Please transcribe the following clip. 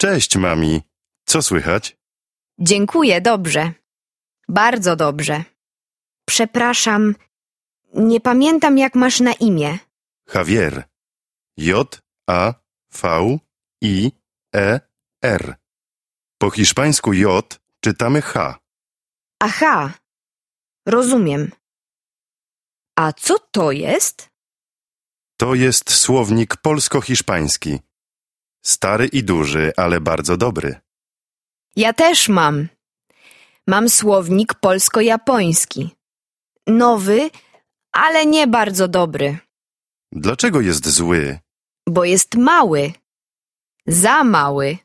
Cześć, mami. Co słychać? Dziękuję, dobrze. Bardzo dobrze. Przepraszam, nie pamiętam jak masz na imię. Javier. J A V I E R. Po hiszpańsku J czytamy H. Aha, rozumiem. A co to jest? To jest słownik polsko-hiszpański. Stary i duży, ale bardzo dobry. Ja też mam. Mam słownik polsko-japoński. Nowy, ale nie bardzo dobry, Dlaczego jest zły? bo jest mały. Za mały.